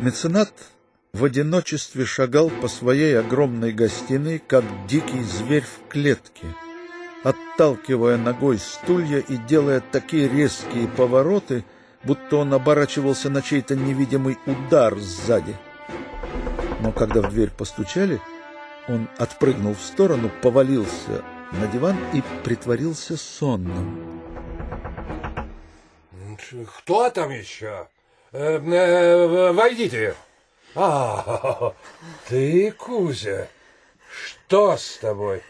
Меценат в одиночестве шагал по своей огромной гостиной, как дикий зверь в клетке, отталкивая ногой стулья и делая такие резкие повороты, будто он оборачивался на чей-то невидимый удар сзади. Но когда в дверь постучали, он отпрыгнул в сторону, повалился на диван и притворился сонным. Кто там еще? Э, э, войдите. А, ты, Кузя. Что с тобой?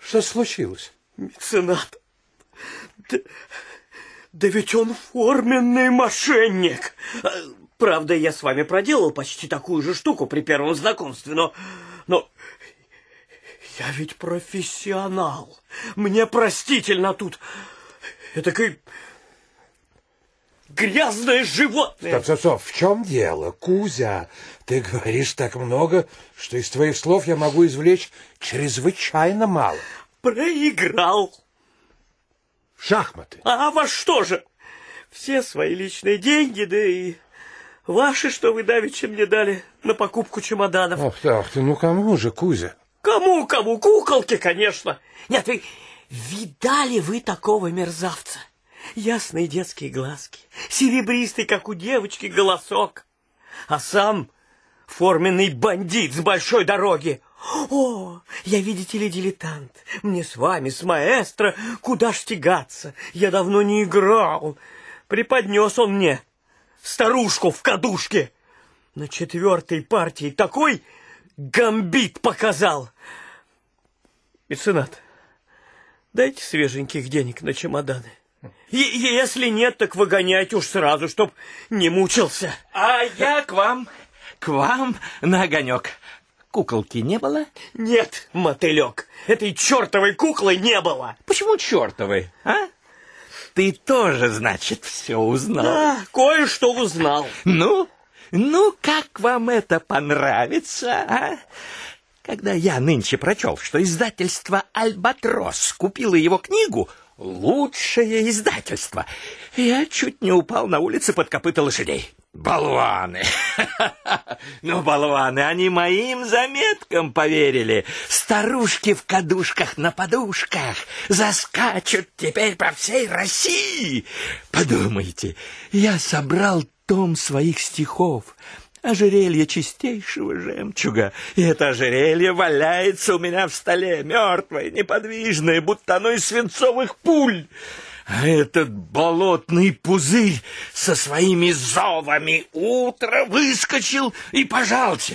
Что случилось? Меценат. Да, да ведь он форменный мошенник. Правда, я с вами проделал почти такую же штуку при первом знакомстве, но... но я ведь профессионал. Мне простительно тут. Этакой грязное животное. Стоп, стоп, стоп. В чем дело, Кузя? Ты говоришь так много, что из твоих слов я могу извлечь чрезвычайно мало. Проиграл. Шахматы. А во что же? Все свои личные деньги, да и ваши, что вы давеча мне дали на покупку чемоданов. Ох так ты, ну кому же, Кузя? Кому, кому? Куколки, конечно. Нет, вы видали вы такого мерзавца? Ясные детские глазки, серебристый, как у девочки, голосок. А сам форменный бандит с большой дороги. О, я, видите ли, дилетант. Мне с вами, с маэстро, куда ж тягаться? Я давно не играл. Преподнес он мне старушку в кадушке. На четвертой партии такой гамбит показал. Меценат, дайте свеженьких денег на чемоданы. Если нет, так выгоняйте уж сразу, чтоб не мучился. А я к вам, к вам на огонек. Куколки не было? Нет, мотылек, этой чертовой куклы не было. Почему чертовой, а? Ты тоже, значит, все узнал? Да, кое-что узнал. Ну, ну, как вам это понравится, а? Когда я нынче прочел, что издательство «Альбатрос» купило его книгу, лучшее издательство, я чуть не упал на улице под копыта лошадей. Болваны! Ну, болваны, они моим заметкам поверили. Старушки в кадушках на подушках заскачут теперь по всей России. Подумайте, я собрал том своих стихов, ожерелье чистейшего жемчуга, и это ожерелье валяется у меня в столе, мертвое, неподвижное, будто оно из свинцовых пуль. А этот болотный пузырь со своими зовами утро выскочил и пожался.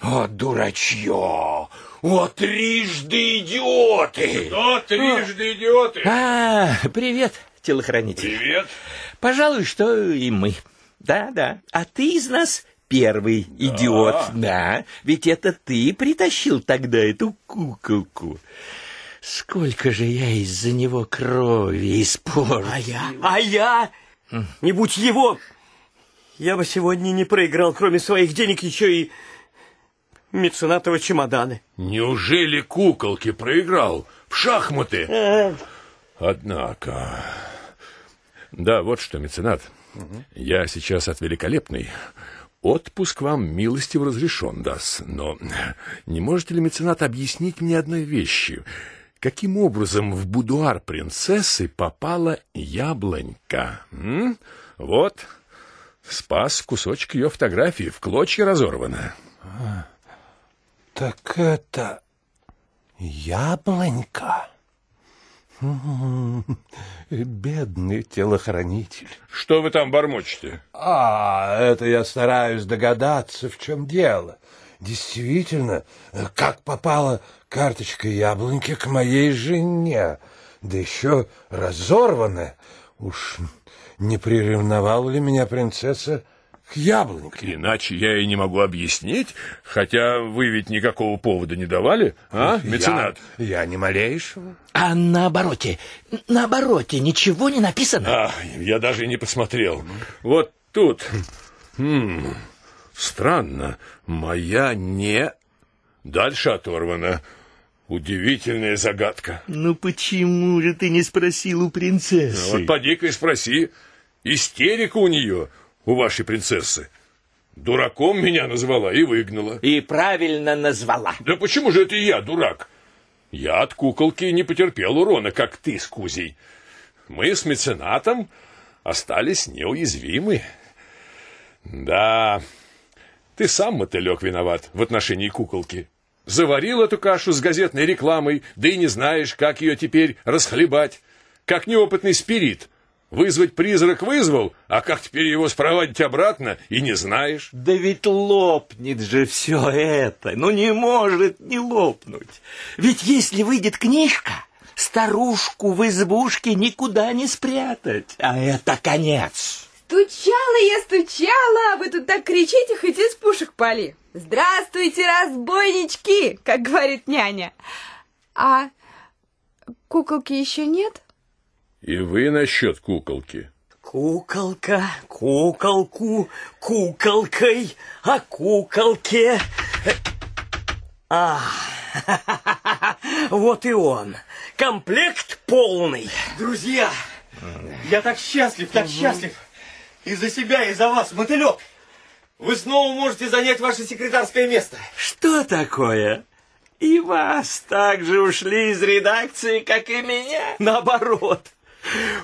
О, дурачье! О, трижды идиоты! Кто трижды идиоты? А, привет, телохранитель. Привет. Пожалуй, что и мы. Да, да. А ты из нас первый да. идиот. Да, ведь это ты притащил тогда эту куколку. Сколько же я из-за него крови испортил. А я? А я? Не будь его, я бы сегодня не проиграл, кроме своих денег, еще и меценатова чемоданы. Неужели куколки проиграл в шахматы? А... Однако... Да, вот что, меценат. Угу. Я сейчас от великолепной. Отпуск вам милостиво разрешен, Дас, но не можете ли, меценат, объяснить мне одной вещи? Каким образом в будуар принцессы попала яблонька? М? Вот, спас кусочек ее фотографии, в клочья разорвана. А, так это яблонька? Бедный телохранитель. Что вы там бормочете? А, это я стараюсь догадаться, в чем дело. Действительно, как попала карточка яблоньки к моей жене, да еще разорванная. Уж не приревновала ли меня принцесса к яблоньке. Иначе я и не могу объяснить, хотя вы ведь никакого повода не давали, а, меценат? Я, я не малейшего. А на обороте, на обороте ничего не написано? А, я даже не посмотрел. Вот тут. Хм, странно, моя не... Дальше оторвана. Удивительная загадка. Ну почему же ты не спросил у принцессы? Ну, вот поди-ка и спроси. Истерика у нее у вашей принцессы. Дураком меня назвала и выгнала. И правильно назвала. Да почему же это я дурак? Я от куколки не потерпел урона, как ты с Кузей. Мы с меценатом остались неуязвимы. Да, ты сам, мотылек, виноват в отношении куколки. Заварил эту кашу с газетной рекламой, да и не знаешь, как ее теперь расхлебать. Как неопытный спирит. Вызвать призрак вызвал, а как теперь его спроводить обратно, и не знаешь. Да ведь лопнет же все это. Ну не может не лопнуть. Ведь если выйдет книжка, старушку в избушке никуда не спрятать. А это конец. Стучала я, стучала, а вы тут так кричите, хоть из пушек пали. Здравствуйте, разбойнички, как говорит няня. А куколки еще нет? И вы насчет куколки. Куколка, куколку, куколкой, а куколке. А, вот и он. Комплект полный. Друзья, я так счастлив, так счастлив. И за себя, и за вас, мотылек. Вы снова можете занять ваше секретарское место. Что такое? И вас так же ушли из редакции, как и меня? Наоборот.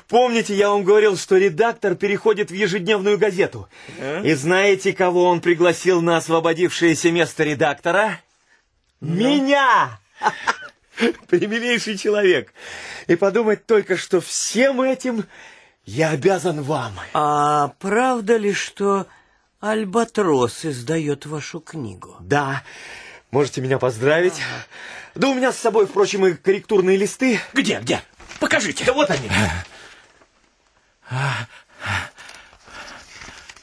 Помните, я вам говорил, что редактор переходит в ежедневную газету? И знаете, кого он пригласил на освободившееся место редактора? Меня! Примилейший человек. И подумать только, что всем этим я обязан вам. А правда ли, что Альбатрос издает вашу книгу? Да, можете меня поздравить. Да у меня с собой, впрочем, и корректурные листы. Где, где? Покажите. Да вот они.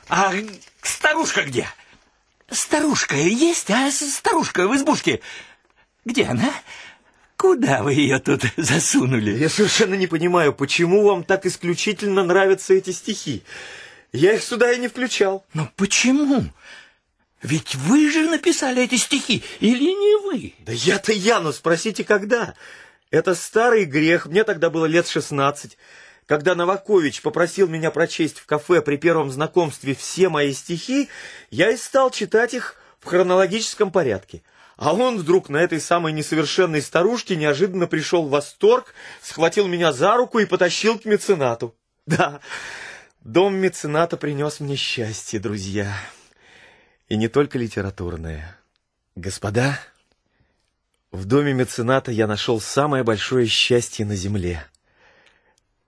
А старушка где? Старушка есть, а старушка в избушке? Где она? Куда вы ее тут засунули? Я совершенно не понимаю, почему вам так исключительно нравятся эти стихи. Я их сюда и не включал. Но почему? Ведь вы же написали эти стихи, или не вы? Да я-то я, но спросите, когда? Это старый грех, мне тогда было лет шестнадцать. Когда Новакович попросил меня прочесть в кафе при первом знакомстве все мои стихи, я и стал читать их в хронологическом порядке. А он вдруг на этой самой несовершенной старушке неожиданно пришел в восторг, схватил меня за руку и потащил к меценату. Да, дом мецената принес мне счастье, друзья. И не только литературное. Господа, в доме мецената я нашел самое большое счастье на земле.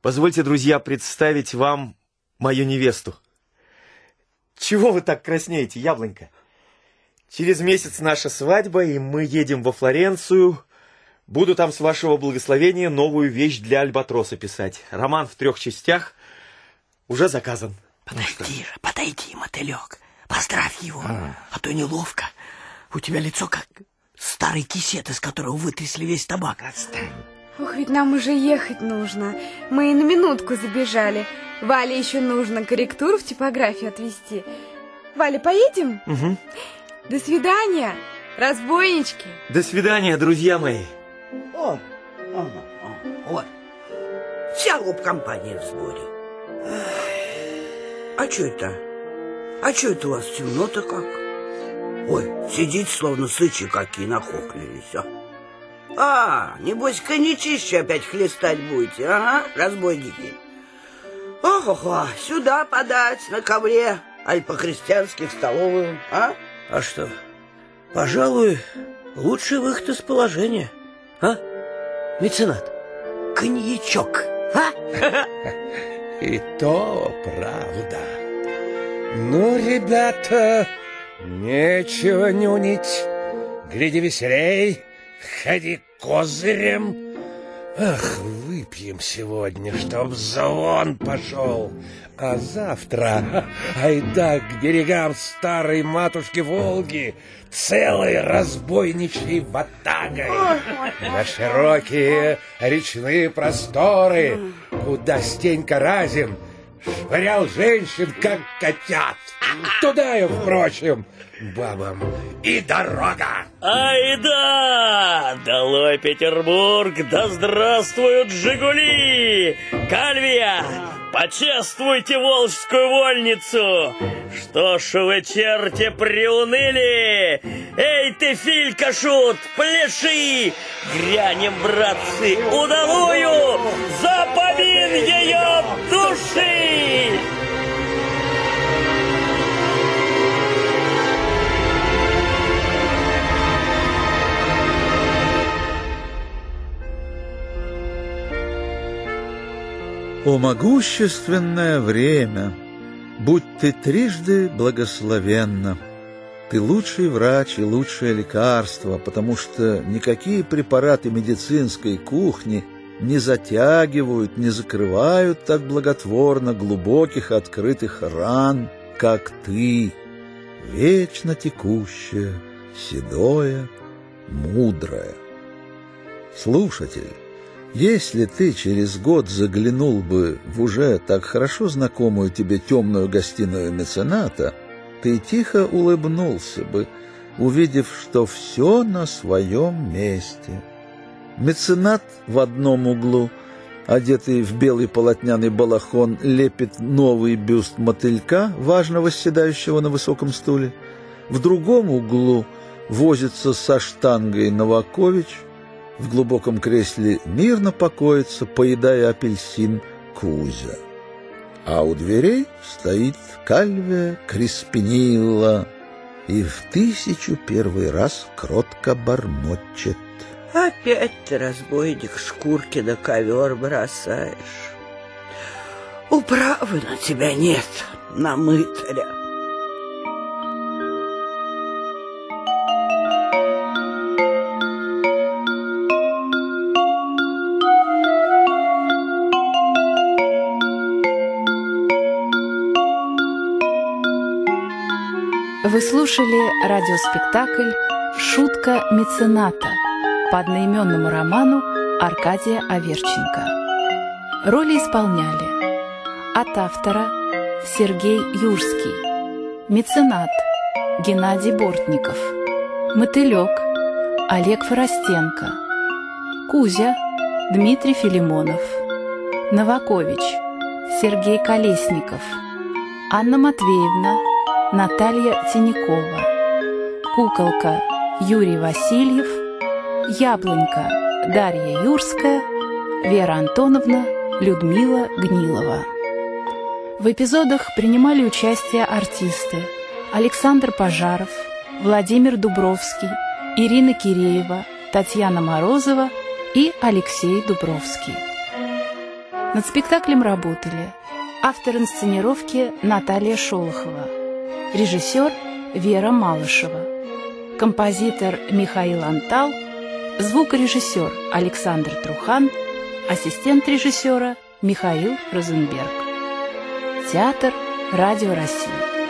Позвольте, друзья, представить вам мою невесту. Чего вы так краснеете, яблонька? Через месяц наша свадьба, и мы едем во Флоренцию. Буду там, с вашего благословения, новую вещь для Альбатроса писать. Роман в трех частях уже заказан. Подойди же, подойди, мотылек. Поздравь его, а то неловко. У тебя лицо как старый кисет, из которого вытрясли весь табак. Отстань. Ох, ведь нам уже ехать нужно. Мы и на минутку забежали. Вале еще нужно корректуру в типографию отвезти. Валя, поедем? Угу. До свидания, разбойнички. До свидания, друзья мои. О, о, о, вот. Вся компания в сборе. А что это? А что это у вас темно-то как? Ой, сидите, словно сычи какие нахохлились, а. А, небось, коньячище опять хлестать будете, ага, разбойники. Ох-охо, сюда подать, на ковре, аль по-христиански в столовую, а? А что, пожалуй, лучший выход из положения, а? Меценат, коньячок, а? И то правда. Ну, ребята, нечего нюнить. Гляди веселей, ходи козырем. Ах, выпьем сегодня, чтоб звон пошел. А завтра, айда к берегам старой матушки Волги, целой разбойничьей ватагой. На широкие речные просторы, куда Стенька Разин швырял женщин, как котят. Туда и, впрочем, бабам и дорога. Ай да! Долой Петербург! Да здравствуют Жигули! Кальвия! Почествуйте Волжскую вольницу! Что ж вы, черти, приуныли? Эй ты, Филька, шут, пляши! Грянем, братцы, удалую О могущественное время! Будь ты трижды благословенна! Ты лучший врач и лучшее лекарство, потому что никакие препараты медицинской кухни не затягивают, не закрывают так благотворно глубоких открытых ран, как ты, вечно текущее, седое, мудрое. Слушатель, если ты через год заглянул бы в уже так хорошо знакомую тебе темную гостиную мецената, ты тихо улыбнулся бы, увидев, что все на своем месте. Меценат в одном углу, одетый в белый полотняный балахон, лепит новый бюст мотылька, важно восседающего на высоком стуле. В другом углу возится со штангой Новакович — в глубоком кресле мирно покоится, поедая апельсин, Кузя. А у дверей стоит Кальвия Криспинилла и в тысячу первый раз кротко бормочет. Опять ты, разбойник, шкурки на ковер бросаешь. Управы на тебя нет, на мытаря. Вы слушали радиоспектакль «Шутка мецената» по одноименному роману Аркадия Аверченко. Роли исполняли от автора Сергей Юрский, меценат Геннадий Бортников, мотылек Олег Форостенко, Кузя Дмитрий Филимонов, Новакович Сергей Колесников, Анна Матвеевна Наталья Тинякова, Куколка Юрий Васильев, Яблонька Дарья Юрская, Вера Антоновна Людмила Гнилова. В эпизодах принимали участие артисты Александр Пожаров, Владимир Дубровский, Ирина Киреева, Татьяна Морозова и Алексей Дубровский. Над спектаклем работали автор инсценировки Наталья Шолохова, режиссер Вера Малышева, композитор Михаил Антал, звукорежиссер Александр Трухан, ассистент режиссера Михаил Розенберг. Театр «Радио России».